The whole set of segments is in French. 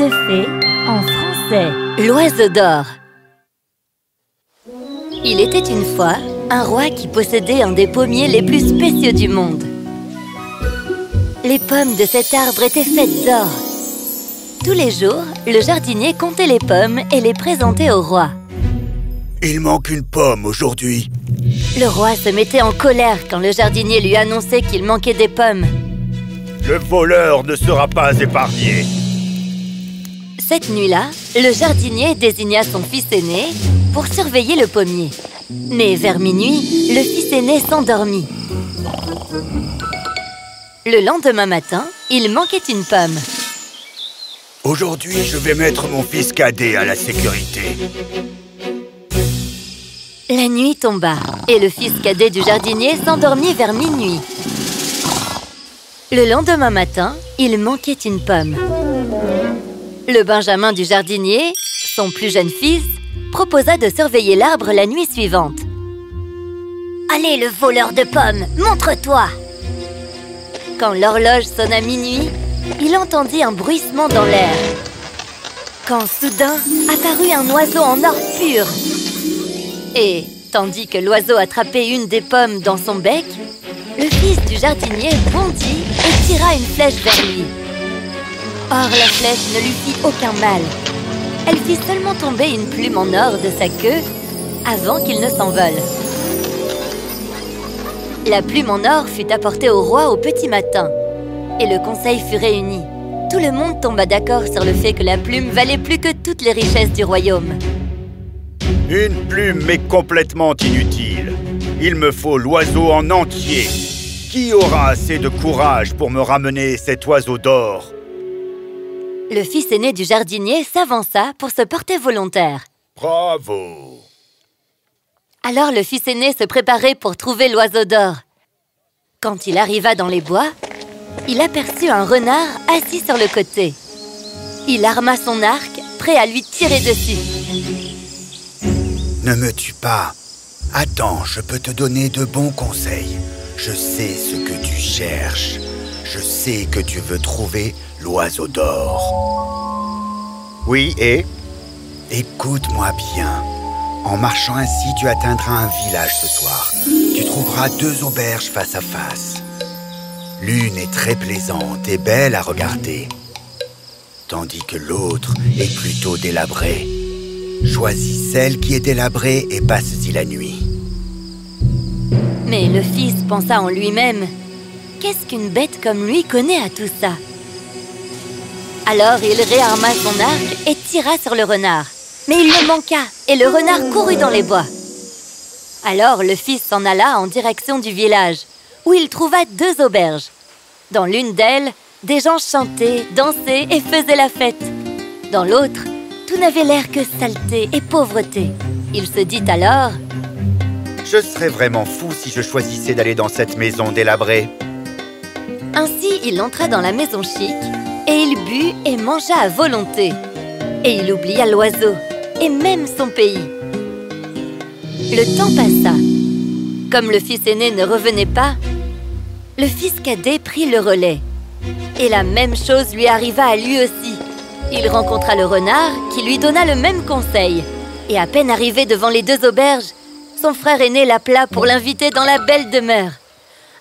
de fées en français. L'oiseau d'or Il était une fois un roi qui possédait un des pommiers les plus spéciaux du monde. Les pommes de cet arbre étaient faites d'or. Tous les jours, le jardinier comptait les pommes et les présentait au roi. Il manque une pomme aujourd'hui. Le roi se mettait en colère quand le jardinier lui annonçait qu'il manquait des pommes. Le voleur ne sera pas épargné. Cette nuit-là, le jardinier désigna son fils aîné pour surveiller le pommier. Mais vers minuit, le fils aîné s'endormit. Le lendemain matin, il manquait une pomme. Aujourd'hui, je vais mettre mon fils cadet à la sécurité. La nuit tomba et le fils cadet du jardinier s'endormit vers minuit. Le lendemain matin, il manquait une pomme. Le benjamin du jardinier, son plus jeune fils, proposa de surveiller l'arbre la nuit suivante. Allez, le voleur de pommes, montre-toi Quand l'horloge sonna minuit, il entendit un bruissement dans l'air. Quand soudain apparut un oiseau en or pur. Et, tandis que l'oiseau attrapait une des pommes dans son bec, le fils du jardinier bondit et tira une flèche vers lui. Or, la flèche ne lui fit aucun mal. Elle fit seulement tomber une plume en or de sa queue avant qu'il ne s'envole. La plume en or fut apportée au roi au petit matin et le conseil fut réuni. Tout le monde tomba d'accord sur le fait que la plume valait plus que toutes les richesses du royaume. Une plume est complètement inutile. Il me faut l'oiseau en entier. Qui aura assez de courage pour me ramener cet oiseau d'or? Le fils aîné du jardinier s'avança pour se porter volontaire. Bravo Alors le fils aîné se préparait pour trouver l'oiseau d'or. Quand il arriva dans les bois, il aperçut un renard assis sur le côté. Il arma son arc, prêt à lui tirer dessus. Ne me tue pas. Attends, je peux te donner de bons conseils. Je sais ce que tu cherches. Je sais que tu veux trouver l'oiseau d'or. Oui, et? Écoute-moi bien. En marchant ainsi, tu atteindras un village ce soir. Tu trouveras deux auberges face à face. L'une est très plaisante et belle à regarder, tandis que l'autre est plutôt délabrée. Choisis celle qui est délabrée et passe-y la nuit. Mais le fils pensa en lui-même Qu'est-ce qu'une bête comme lui connaît à tout ça? Alors il réarma son arc et tira sur le renard. Mais il le manqua et le renard courut dans les bois. Alors le fils s'en alla en direction du village, où il trouva deux auberges. Dans l'une d'elles, des gens chantaient, dansaient et faisaient la fête. Dans l'autre, tout n'avait l'air que saleté et pauvreté. Il se dit alors Je serais vraiment fou si je choisissais d'aller dans cette maison délabrée. Ainsi, il entra dans la maison chic et il but et mangea à volonté. Et il oublia l'oiseau et même son pays. Le temps passa. Comme le fils aîné ne revenait pas, le fils cadet prit le relais. Et la même chose lui arriva à lui aussi. Il rencontra le renard qui lui donna le même conseil. Et à peine arrivé devant les deux auberges, son frère aîné l'appela pour l'inviter dans la belle demeure.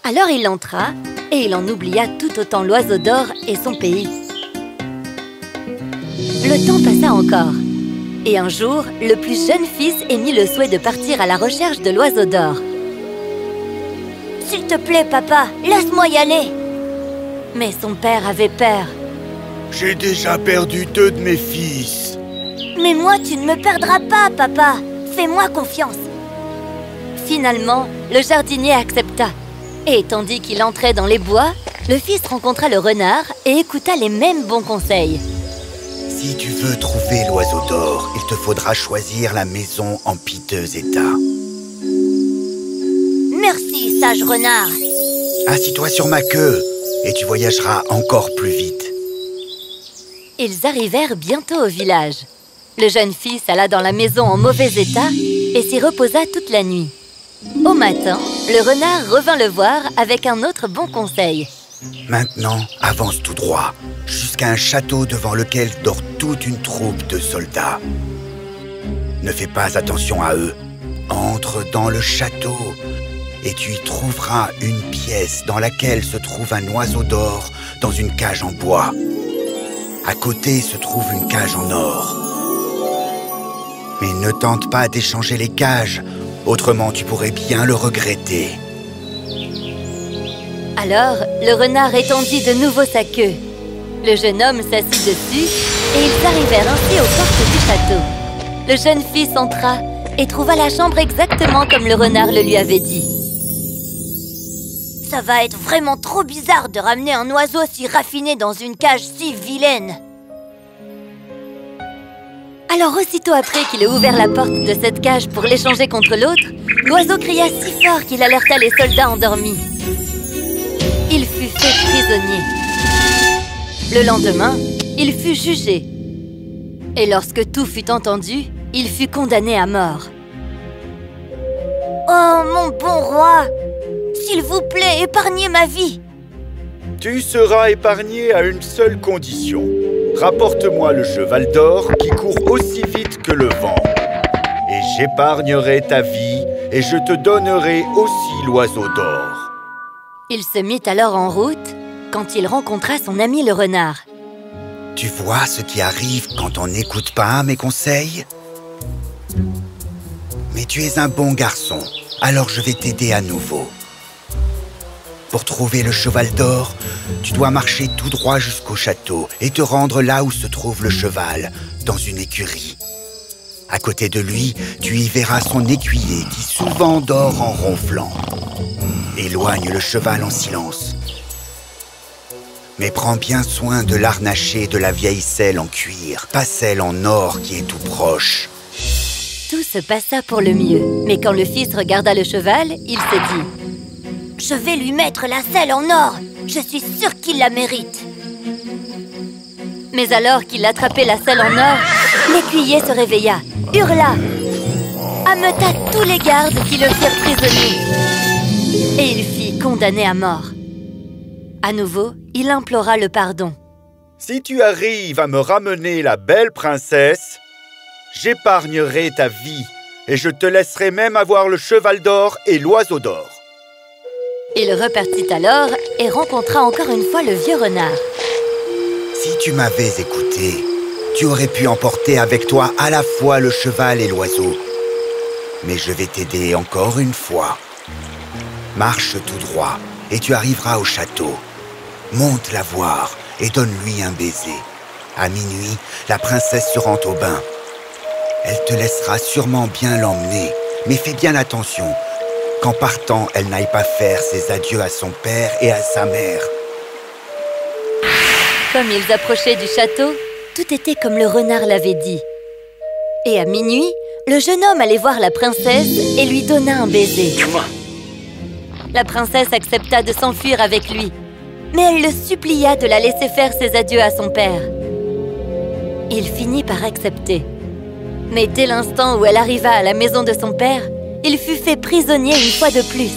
Alors il entra et il en oublia tout autant l'oiseau d'or et son pays. Le temps passa encore. Et un jour, le plus jeune fils émit le souhait de partir à la recherche de l'oiseau d'or. S'il te plaît, papa, laisse-moi y aller Mais son père avait peur. J'ai déjà perdu deux de mes fils. Mais moi, tu ne me perdras pas, papa Fais-moi confiance Finalement, le jardinier accepta. Et tandis qu'il entrait dans les bois, le fils rencontra le renard et écouta les mêmes bons conseils. Si tu veux trouver l'oiseau d'or, il te faudra choisir la maison en piteux état. Merci, sage renard Assis-toi sur ma queue et tu voyageras encore plus vite. Ils arrivèrent bientôt au village. Le jeune fils alla dans la maison en mauvais état et s'y reposa toute la nuit. Au matin, le renard revint le voir avec un autre bon conseil. Maintenant, avance tout droit, jusqu'à un château devant lequel dort toute une troupe de soldats. Ne fais pas attention à eux. Entre dans le château et tu y trouveras une pièce dans laquelle se trouve un oiseau d'or dans une cage en bois. À côté se trouve une cage en or. Mais ne tente pas d'échanger les cages, autrement tu pourrais bien le regretter. Alors, le renard étendit de nouveau sa queue. Le jeune homme s'assit dessus et ils arrivèrent ainsi aux portes du château. Le jeune fils entra et trouva la chambre exactement comme le renard le lui avait dit. Ça va être vraiment trop bizarre de ramener un oiseau si raffiné dans une cage si vilaine. Alors aussitôt après qu'il ait ouvert la porte de cette cage pour l'échanger contre l'autre, l'oiseau cria si fort qu'il alerta les soldats endormis. Il fut fait prisonnier. Le lendemain, il fut jugé. Et lorsque tout fut entendu, il fut condamné à mort. Oh, mon bon roi S'il vous plaît, épargnez ma vie Tu seras épargné à une seule condition. Rapporte-moi le cheval d'or qui court aussi vite que le vent. Et j'épargnerai ta vie et je te donnerai aussi l'oiseau d'or. Il se mit alors en route quand il rencontra son ami le renard. Tu vois ce qui arrive quand on n'écoute pas mes conseils? Mais tu es un bon garçon, alors je vais t'aider à nouveau. Pour trouver le cheval d'or, tu dois marcher tout droit jusqu'au château et te rendre là où se trouve le cheval, dans une écurie. À côté de lui, tu y verras son écuyer qui souvent dort en ronflant. Éloigne le cheval en silence. Mais prends bien soin de l'arnacher de la vieille selle en cuir, pas celle en or qui est tout proche. Tout se passa pour le mieux. Mais quand le fils regarda le cheval, il se dit je vais lui mettre la selle en or Je suis sûre qu'il la mérite Mais alors qu'il attrapait la selle en or, l'écuyer se réveilla, hurla ameuta tous les gardes qui le firent prisonnier et il fit condamner à mort. À nouveau, il implora le pardon. Si tu arrives à me ramener la belle princesse, j'épargnerai ta vie et je te laisserai même avoir le cheval d'or et l'oiseau d'or. Il repartit alors et rencontra encore une fois le vieux renard. Si tu m'avais écouté, tu aurais pu emporter avec toi à la fois le cheval et l'oiseau. Mais je vais t'aider encore une fois. Marche tout droit et tu arriveras au château. Monte la voir et donne-lui un baiser. À minuit, la princesse se rend au bain. Elle te laissera sûrement bien l'emmener, mais fais bien attention qu'en partant, elle n'aille pas faire ses adieux à son père et à sa mère. Comme ils approchaient du château, tout était comme le renard l'avait dit. Et à minuit, le jeune homme allait voir la princesse et lui donna un baiser. La princesse accepta de s'enfuir avec lui, mais elle le supplia de la laisser faire ses adieux à son père. Il finit par accepter. Mais dès l'instant où elle arriva à la maison de son père, il fut fait prisonnier une fois de plus.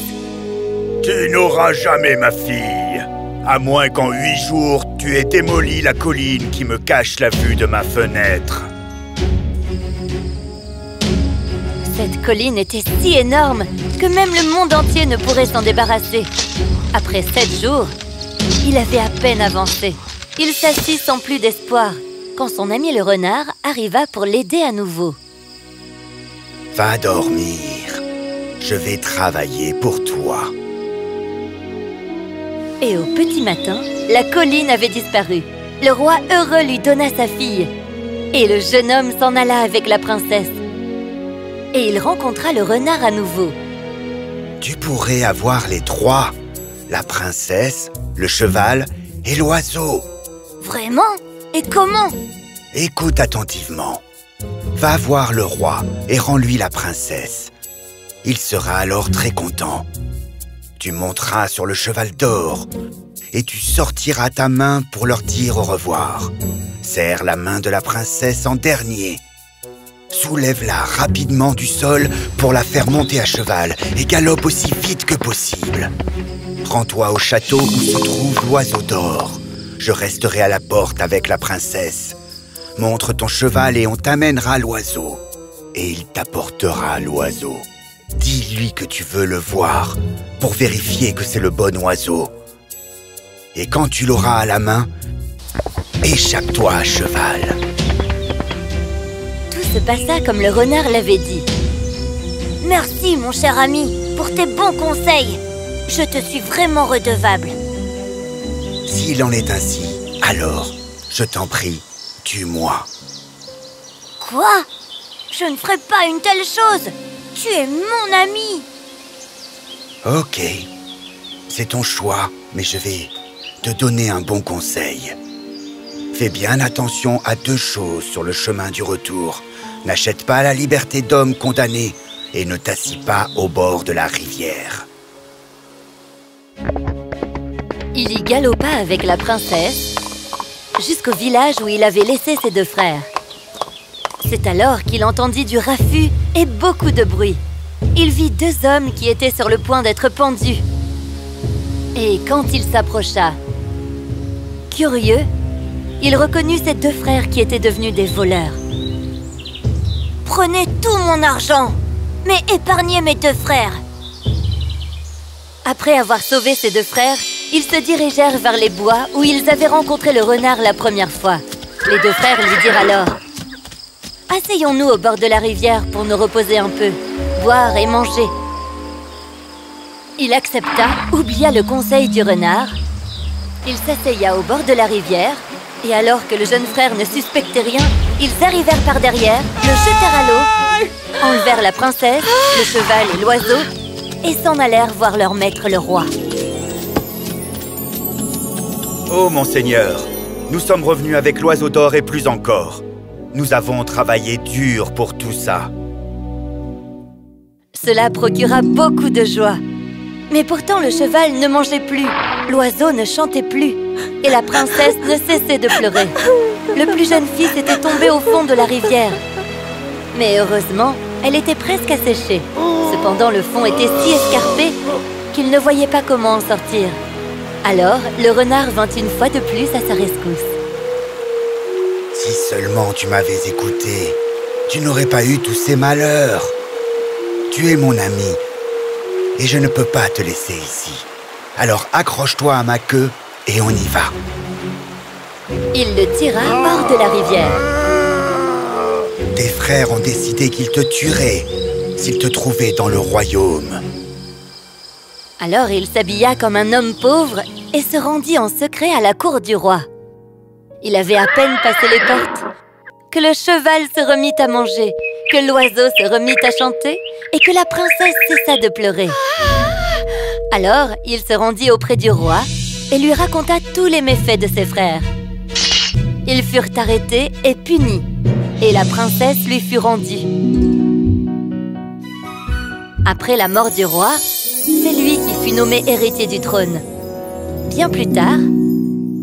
Tu n'auras jamais ma fille, à moins qu'en huit jours, tu aies démoli la colline qui me cache la vue de ma fenêtre. Cette colline était si énorme que même le monde entier ne pourrait s'en débarrasser. Après sept jours, il avait à peine avancé. Il s'assit sans plus d'espoir, quand son ami le renard arriva pour l'aider à nouveau. Va dormir. Je vais travailler pour toi. Et au petit matin, la colline avait disparu. Le roi heureux lui donna sa fille. Et le jeune homme s'en alla avec la princesse. Et il rencontra le renard à nouveau. Tu pourrais avoir les trois. La princesse, le cheval et l'oiseau. Vraiment? Et comment? Écoute attentivement. Va voir le roi et rends-lui la princesse. Il sera alors très content. Tu monteras sur le cheval d'or et tu sortiras ta main pour leur dire au revoir. Serre la main de la princesse en dernier. Soulève-la rapidement du sol pour la faire monter à cheval et galope aussi vite que possible. Rends-toi au château où se trouve l'oiseau d'or. Je resterai à la porte avec la princesse. Montre ton cheval et on t'amènera l'oiseau. Et il t'apportera l'oiseau. Dis-lui que tu veux le voir pour vérifier que c'est le bon oiseau. Et quand tu l'auras à la main, échappe-toi à cheval. Tout se passa comme le renard l'avait dit. Merci, mon cher ami, pour tes bons conseils. Je te suis vraiment redevable. S'il en est ainsi, alors, je t'en prie, tue-moi. Quoi? Je ne ferai pas une telle chose Tu es mon ami Ok, c'est ton choix, mais je vais te donner un bon conseil. Fais bien attention à deux choses sur le chemin du retour. N'achète pas la liberté d'homme condamné et ne t'assis pas au bord de la rivière. Il y galopa avec la princesse jusqu'au village où il avait laissé ses deux frères. C'est alors qu'il entendit du raffut et beaucoup de bruit. Il vit deux hommes qui étaient sur le point d'être pendus. Et quand il s'approcha, curieux, il reconnut ses deux frères qui étaient devenus des voleurs. Prenez tout mon argent, mais épargnez mes deux frères. Après avoir sauvé ses deux frères, ils se dirigèrent vers les bois où ils avaient rencontré le renard la première fois. Les deux frères lui dirent alors « Asseyons-nous au bord de la rivière pour nous reposer un peu, boire et manger. » Il accepta, oublia le conseil du renard. Il s'asseya au bord de la rivière et alors que le jeune frère ne suspectait rien, ils arrivèrent par derrière, le jetèrent à l'eau, enlevèrent la princesse, le cheval et l'oiseau et s'en allèrent voir leur maître le roi. Oh, monseigneur, nous sommes revenus avec l'oiseau d'or et plus encore. Nous avons travaillé dur pour tout ça. Cela procura beaucoup de joie. Mais pourtant, le cheval ne mangeait plus, l'oiseau ne chantait plus, et la princesse ne cessait de pleurer. Le plus jeune fils était tombé au fond de la rivière. Mais heureusement, elle était presque asséchée. Cependant, le fond était si escarpé qu'il ne voyait pas comment en sortir. Alors, le renard vint une fois de plus à sa rescousse. Si seulement tu m'avais écouté, tu n'aurais pas eu tous ces malheurs. Tu es mon ami, et je ne peux pas te laisser ici. Alors accroche-toi à ma queue et on y va. Il le tira hors de la rivière. Tes frères ont décidé qu'ils te tueraient s'ils te trouvaient dans le royaume. Alors il s'habilla comme un homme pauvre et se rendit en secret à la cour du roi. Il avait à peine passé les portes que le cheval se remit à manger, que l'oiseau se remit à chanter et que la princesse cessa de pleurer. Alors il se rendit auprès du roi et lui raconta tous les méfaits de ses frères. Ils furent arrêtés et punis, et la princesse lui fut rendue. Après la mort du roi, c'est lui qui fut nommé héritier du trône. Bien plus tard,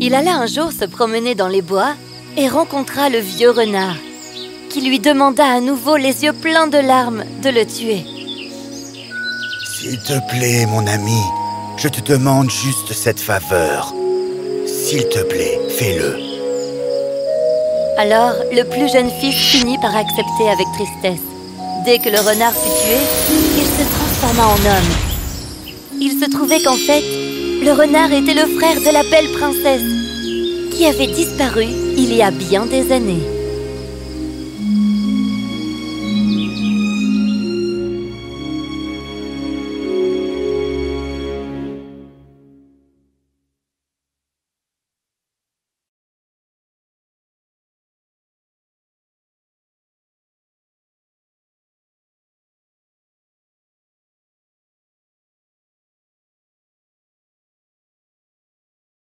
il alla un jour se promener dans les bois et rencontra le vieux renard, qui lui demanda à nouveau les yeux pleins de larmes de le tuer. S'il te plaît, mon ami, je te demande juste cette faveur. S'il te plaît, fais-le. Alors, le plus jeune fils finit par accepter avec tristesse. Dès que le renard fut tué, il se transforma en homme. Il se trouvait qu'en fait, le renard était le frère de la belle princesse, qui avait disparu il y a bien des années.